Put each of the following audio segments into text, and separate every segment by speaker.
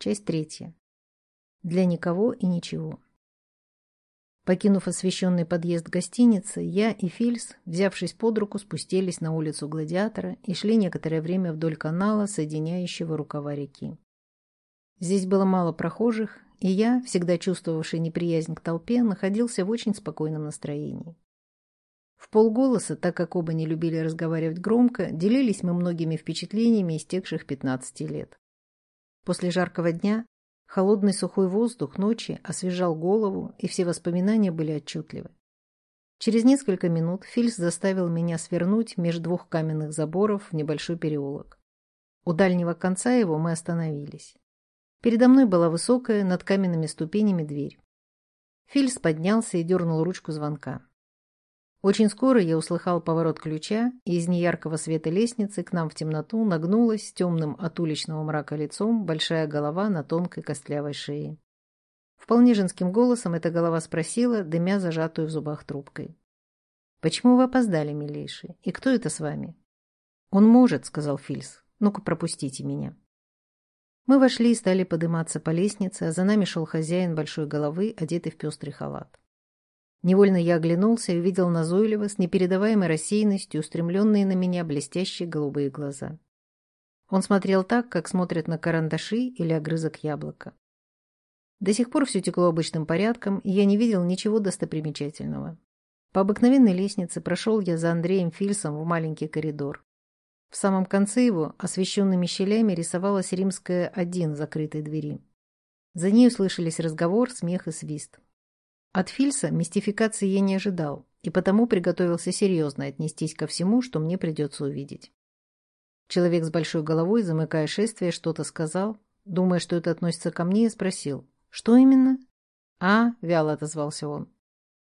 Speaker 1: Часть третья. Для никого и ничего. Покинув освещенный подъезд гостиницы, я и Фильс, взявшись под руку, спустились на улицу Гладиатора и шли некоторое время вдоль канала, соединяющего рукава реки. Здесь было мало прохожих, и я, всегда чувствовавший неприязнь к толпе, находился в очень спокойном настроении. В полголоса, так как оба не любили разговаривать громко, делились мы многими впечатлениями истекших 15 лет. После жаркого дня Холодный сухой воздух ночи освежал голову, и все воспоминания были отчетливы. Через несколько минут Фильс заставил меня свернуть между двух каменных заборов в небольшой переулок. У дальнего конца его мы остановились. Передо мной была высокая, над каменными ступенями дверь. Фильс поднялся и дернул ручку звонка. Очень скоро я услыхал поворот ключа, и из неяркого света лестницы к нам в темноту нагнулась темным от уличного мрака лицом большая голова на тонкой костлявой шее. Вполне женским голосом эта голова спросила, дымя зажатую в зубах трубкой. «Почему вы опоздали, милейший? И кто это с вами?» «Он может», — сказал Фильс. «Ну-ка, пропустите меня». Мы вошли и стали подниматься по лестнице, а за нами шел хозяин большой головы, одетый в пестрый халат. Невольно я оглянулся и увидел назойливо, с непередаваемой рассеянностью, устремленные на меня блестящие голубые глаза. Он смотрел так, как смотрят на карандаши или огрызок яблока. До сих пор все текло обычным порядком, и я не видел ничего достопримечательного. По обыкновенной лестнице прошел я за Андреем Фильсом в маленький коридор. В самом конце его, освещенными щелями, рисовалась римская один закрытой двери. За ней услышались разговор, смех и свист. От Фильса мистификации я не ожидал, и потому приготовился серьезно отнестись ко всему, что мне придется увидеть. Человек с большой головой, замыкая шествие, что-то сказал, думая, что это относится ко мне, спросил, что именно? «А», — вяло отозвался он.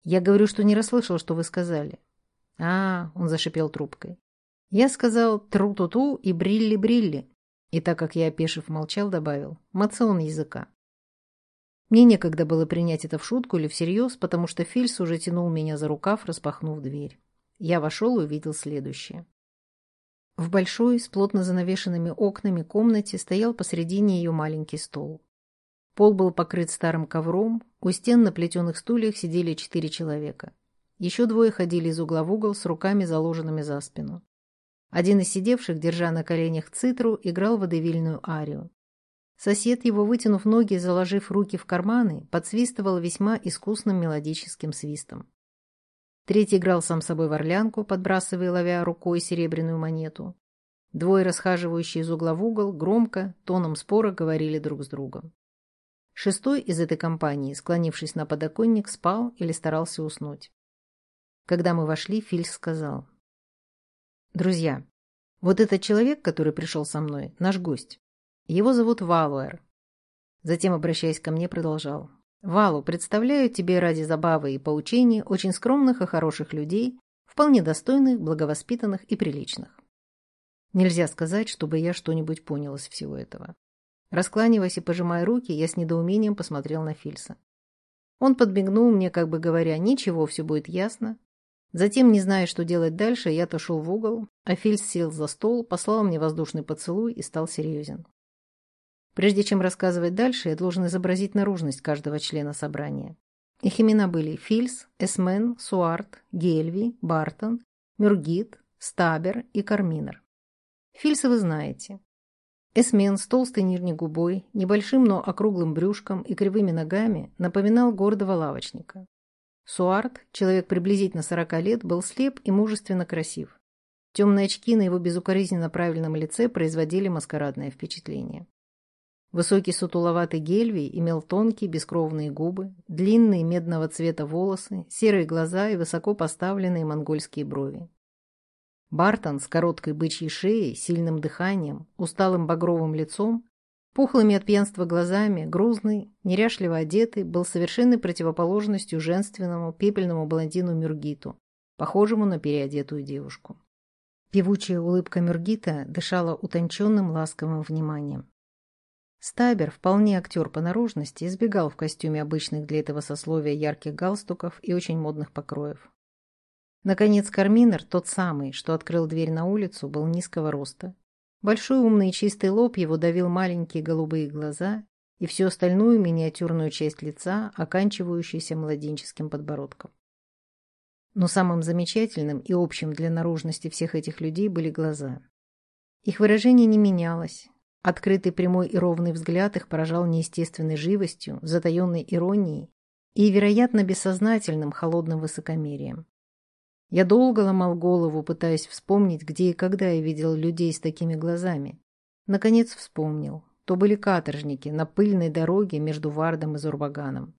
Speaker 1: «Я говорю, что не расслышал, что вы сказали». «А», — он зашипел трубкой. «Я сказал тру-ту-ту и брилли-брилли». И так как я, опешив, молчал, добавил «мацион языка». Мне некогда было принять это в шутку или всерьез, потому что Фильс уже тянул меня за рукав, распахнув дверь. Я вошел и увидел следующее. В большой, с плотно занавешенными окнами комнате стоял посредине ее маленький стол. Пол был покрыт старым ковром, у стен на плетеных стульях сидели четыре человека. Еще двое ходили из угла в угол с руками, заложенными за спину. Один из сидевших, держа на коленях цитру, играл водевильную арию. Сосед его, вытянув ноги и заложив руки в карманы, подсвистывал весьма искусным мелодическим свистом. Третий играл сам собой в орлянку, подбрасывая ловя рукой серебряную монету. Двое, расхаживающие из угла в угол, громко, тоном спора говорили друг с другом. Шестой из этой компании, склонившись на подоконник, спал или старался уснуть. Когда мы вошли, Фильс сказал. «Друзья, вот этот человек, который пришел со мной, наш гость. Его зовут Валуэр. Затем, обращаясь ко мне, продолжал. Валу, представляю тебе ради забавы и поучений очень скромных и хороших людей, вполне достойных, благовоспитанных и приличных. Нельзя сказать, чтобы я что-нибудь понял из всего этого. Раскланиваясь и пожимая руки, я с недоумением посмотрел на Фильса. Он подмигнул мне, как бы говоря, ничего, все будет ясно. Затем, не зная, что делать дальше, я отошел в угол, а Фильс сел за стол, послал мне воздушный поцелуй и стал серьезен. Прежде чем рассказывать дальше, я должен изобразить наружность каждого члена собрания. Их имена были Фильс, Эсмен, Суарт, Гельви, Бартон, Мюргит, Стабер и Карминер. Фильса вы знаете. Эсмен с толстой нижней губой, небольшим, но округлым брюшком и кривыми ногами напоминал гордого лавочника. Суарт, человек приблизительно сорока лет, был слеп и мужественно красив. Темные очки на его безукоризненно правильном лице производили маскарадное впечатление. Высокий сутуловатый Гельвий имел тонкие бескровные губы, длинные медного цвета волосы, серые глаза и высоко поставленные монгольские брови. Бартон с короткой бычьей шеей, сильным дыханием, усталым багровым лицом, пухлыми от пьянства глазами, грузный, неряшливо одетый, был совершенной противоположностью женственному пепельному блондину Мюргиту, похожему на переодетую девушку. Певучая улыбка Мюргита дышала утонченным ласковым вниманием. Стабер, вполне актер по наружности, избегал в костюме обычных для этого сословия ярких галстуков и очень модных покроев. Наконец, Карминер, тот самый, что открыл дверь на улицу, был низкого роста. Большой умный чистый лоб его давил маленькие голубые глаза, и всю остальную миниатюрную часть лица, оканчивающуюся младенческим подбородком. Но самым замечательным и общим для наружности всех этих людей были глаза. Их выражение не менялось. Открытый прямой и ровный взгляд их поражал неестественной живостью, затаенной иронией и, вероятно, бессознательным холодным высокомерием. Я долго ломал голову, пытаясь вспомнить, где и когда я видел людей с такими глазами. Наконец вспомнил. То были каторжники на пыльной дороге между Вардом и Зурбаганом.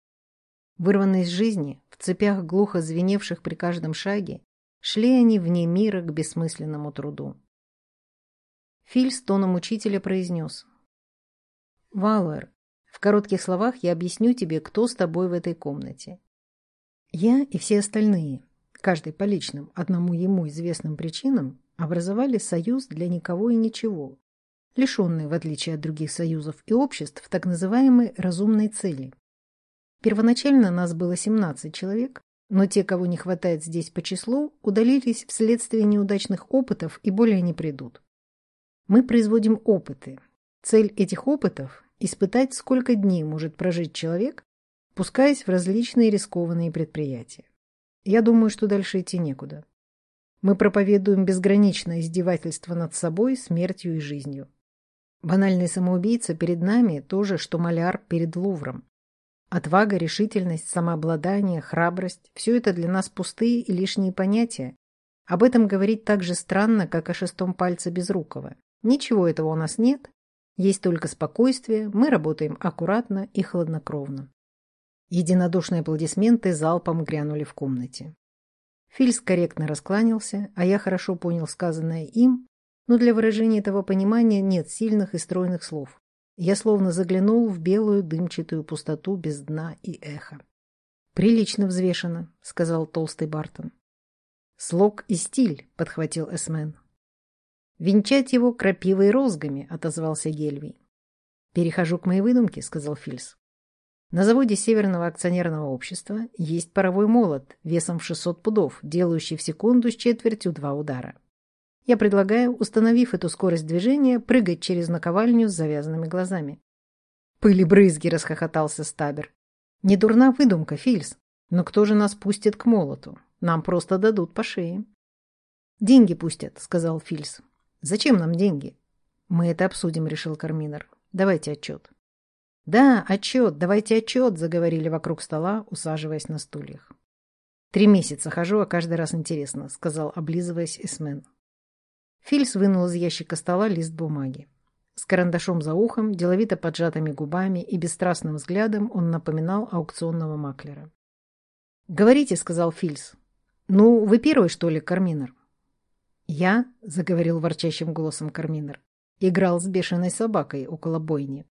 Speaker 1: Вырванные из жизни, в цепях глухо звеневших при каждом шаге, шли они вне мира к бессмысленному труду. Филь с тоном учителя произнес. «Валуэр, в коротких словах я объясню тебе, кто с тобой в этой комнате. Я и все остальные, каждый по личным, одному ему известным причинам, образовали союз для никого и ничего, лишенный, в отличие от других союзов и обществ, так называемой разумной цели. Первоначально нас было 17 человек, но те, кого не хватает здесь по числу, удалились вследствие неудачных опытов и более не придут. Мы производим опыты. Цель этих опытов – испытать, сколько дней может прожить человек, пускаясь в различные рискованные предприятия. Я думаю, что дальше идти некуда. Мы проповедуем безграничное издевательство над собой, смертью и жизнью. Банальный самоубийца перед нами – то же, что маляр перед Лувром. Отвага, решительность, самообладание, храбрость – все это для нас пустые и лишние понятия. Об этом говорить так же странно, как о шестом пальце Безрукова. Ничего этого у нас нет, есть только спокойствие, мы работаем аккуратно и хладнокровно. Единодушные аплодисменты залпом грянули в комнате. Фильс корректно раскланялся, а я хорошо понял сказанное им, но для выражения этого понимания нет сильных и стройных слов. Я словно заглянул в белую дымчатую пустоту без дна и эха. «Прилично взвешено», — сказал толстый Бартон. «Слог и стиль», — подхватил Эсмен. «Венчать его крапивой розгами», — отозвался Гельвий. «Перехожу к моей выдумке», — сказал Фильс. «На заводе Северного акционерного общества есть паровой молот весом в 600 пудов, делающий в секунду с четвертью два удара. Я предлагаю, установив эту скорость движения, прыгать через наковальню с завязанными глазами. Пыли брызги, расхохотался Стабер. Не дурна выдумка, Фильс. Но кто же нас пустит к молоту? Нам просто дадут по шее. Деньги пустят, сказал Фильс. Зачем нам деньги? Мы это обсудим, решил Карминер. Давайте отчет. Да, отчет, давайте отчет, заговорили вокруг стола, усаживаясь на стульях. Три месяца хожу, а каждый раз интересно, сказал, облизываясь Эсмен. Фильс вынул из ящика стола лист бумаги. С карандашом за ухом, деловито поджатыми губами и бесстрастным взглядом он напоминал аукционного маклера. «Говорите», — сказал Фильс. «Ну, вы первый, что ли, Карминер?» «Я», — заговорил ворчащим голосом Карминер, — играл с бешеной собакой около бойни.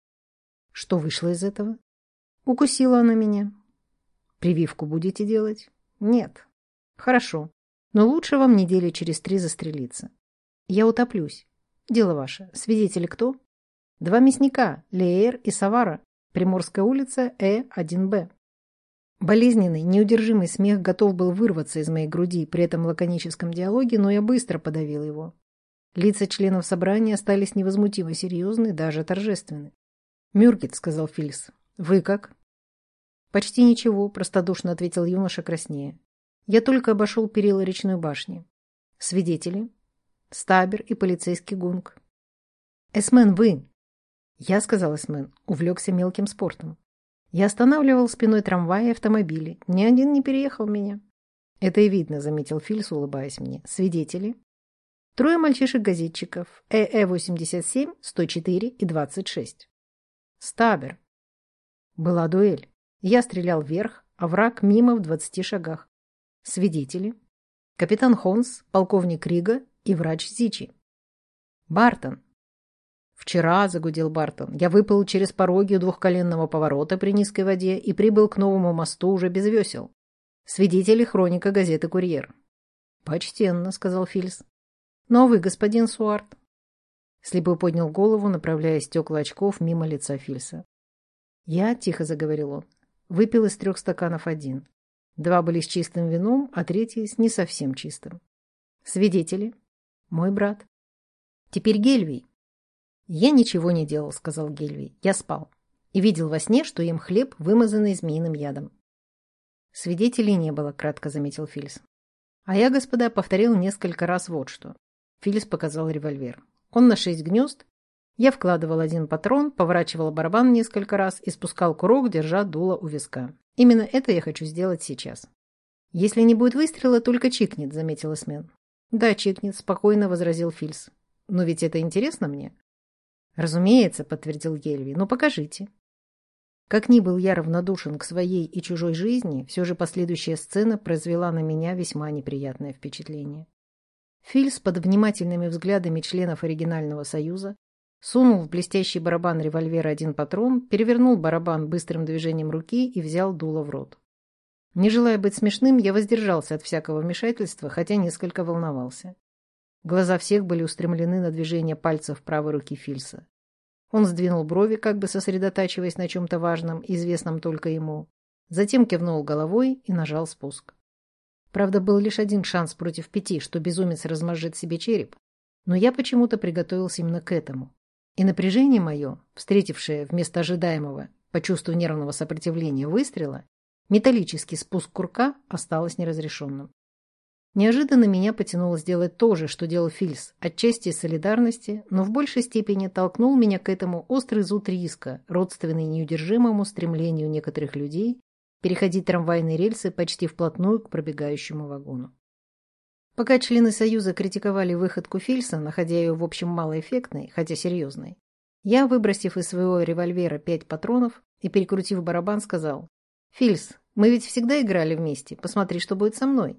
Speaker 1: «Что вышло из этого?» «Укусила она меня». «Прививку будете делать?» «Нет». «Хорошо. Но лучше вам недели через три застрелиться. Я утоплюсь. Дело ваше. Свидетели кто? Два мясника, Леер и Савара. Приморская улица, Э1Б. Болезненный, неудержимый смех готов был вырваться из моей груди при этом лаконическом диалоге, но я быстро подавил его. Лица членов собрания остались невозмутимо серьезны, даже торжественны. «Мюргет», — сказал Фильс, — «вы как?» «Почти ничего», — простодушно ответил юноша краснее. «Я только обошел перила речной башни. Свидетели?» Стабер и полицейский гунг. «Эсмен, вы!» Я, сказал Эсмен, увлекся мелким спортом. Я останавливал спиной трамвая и автомобили. Ни один не переехал меня. Это и видно, заметил Фильс, улыбаясь мне. Свидетели? Трое мальчишек-газетчиков. ЭЭ-87, 104 и 26. Стабер. Была дуэль. Я стрелял вверх, а враг мимо в 20 шагах. Свидетели. Капитан Хонс, полковник Рига и врач Зичи. Бартон. Вчера, загудел Бартон, я выплыл через пороги двухколенного поворота при низкой воде и прибыл к новому мосту уже без весел. Свидетели хроника газеты «Курьер». «Почтенно», — сказал Фильс. «Но вы, господин Суарт». Слепой поднял голову, направляя стекла очков мимо лица Фильса. «Я», — тихо заговорил он, — выпил из трех стаканов один. Два были с чистым вином, а третий с не совсем чистым. Свидетели. Мой брат. Теперь Гельвий. Я ничего не делал, сказал Гельвий. Я спал. и видел во сне, что ем хлеб, вымазанный змеиным ядом. Свидетелей не было, кратко заметил Фильс. А я, господа, повторил несколько раз вот что. Фильс показал револьвер. Он на шесть гнезд. Я вкладывал один патрон, поворачивал барабан несколько раз и спускал курок, держа дуло у виска. Именно это я хочу сделать сейчас. Если не будет выстрела, только чикнет, заметил Эсмен. Да, чикнет, спокойно возразил Фильс. Но ведь это интересно мне. Разумеется, подтвердил Гельви. Ну покажите. Как ни был я равнодушен к своей и чужой жизни, все же последующая сцена произвела на меня весьма неприятное впечатление. Фильс под внимательными взглядами членов оригинального союза сунул в блестящий барабан револьвера один патрон, перевернул барабан быстрым движением руки и взял дуло в рот. Не желая быть смешным, я воздержался от всякого вмешательства, хотя несколько волновался. Глаза всех были устремлены на движение пальцев правой руки Фильса. Он сдвинул брови, как бы сосредотачиваясь на чем-то важном, известном только ему. Затем кивнул головой и нажал спуск. Правда, был лишь один шанс против пяти, что безумец размажет себе череп. Но я почему-то приготовился именно к этому. И напряжение мое, встретившее вместо ожидаемого по чувству нервного сопротивления выстрела, металлический спуск курка осталось неразрешенным. Неожиданно меня потянуло сделать то же, что делал Фильс, отчасти из солидарности, но в большей степени толкнул меня к этому острый зуд риска, родственный неудержимому стремлению некоторых людей переходить трамвайные рельсы почти вплотную к пробегающему вагону. Пока члены Союза критиковали выходку Фильса, находя ее в общем малоэффектной, хотя серьезной, я, выбросив из своего револьвера пять патронов и перекрутив барабан, сказал, «Фильс, мы ведь всегда играли вместе, посмотри, что будет со мной».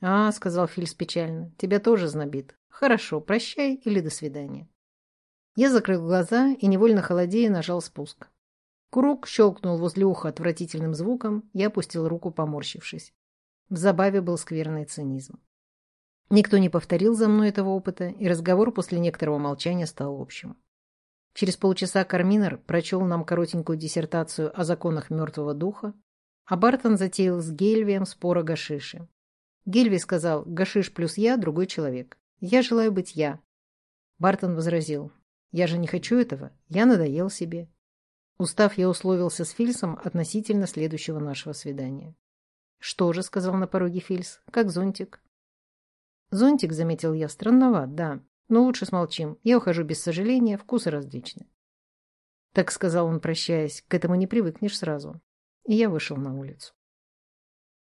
Speaker 1: «А», — сказал Фильс печально, — «тебя тоже знобит. Хорошо, прощай или до свидания». Я закрыл глаза и, невольно холодея, нажал спуск. Курок щелкнул возле уха отвратительным звуком, я опустил руку, поморщившись. В забаве был скверный цинизм. Никто не повторил за мной этого опыта, и разговор после некоторого молчания стал общим. Через полчаса Карминер прочел нам коротенькую диссертацию о законах мертвого духа, а Бартон затеял с Гельвием спор о гашише. Гельви сказал «Гашиш плюс я – другой человек. Я желаю быть я». Бартон возразил «Я же не хочу этого. Я надоел себе». Устав, я условился с Фильсом относительно следующего нашего свидания. «Что же?» – сказал на пороге Фильс. «Как зонтик?» Зонтик, заметил я, странноват, да. Но лучше смолчим. Я ухожу без сожаления, вкусы различны. Так сказал он, прощаясь, к этому не привыкнешь сразу. И я вышел на улицу.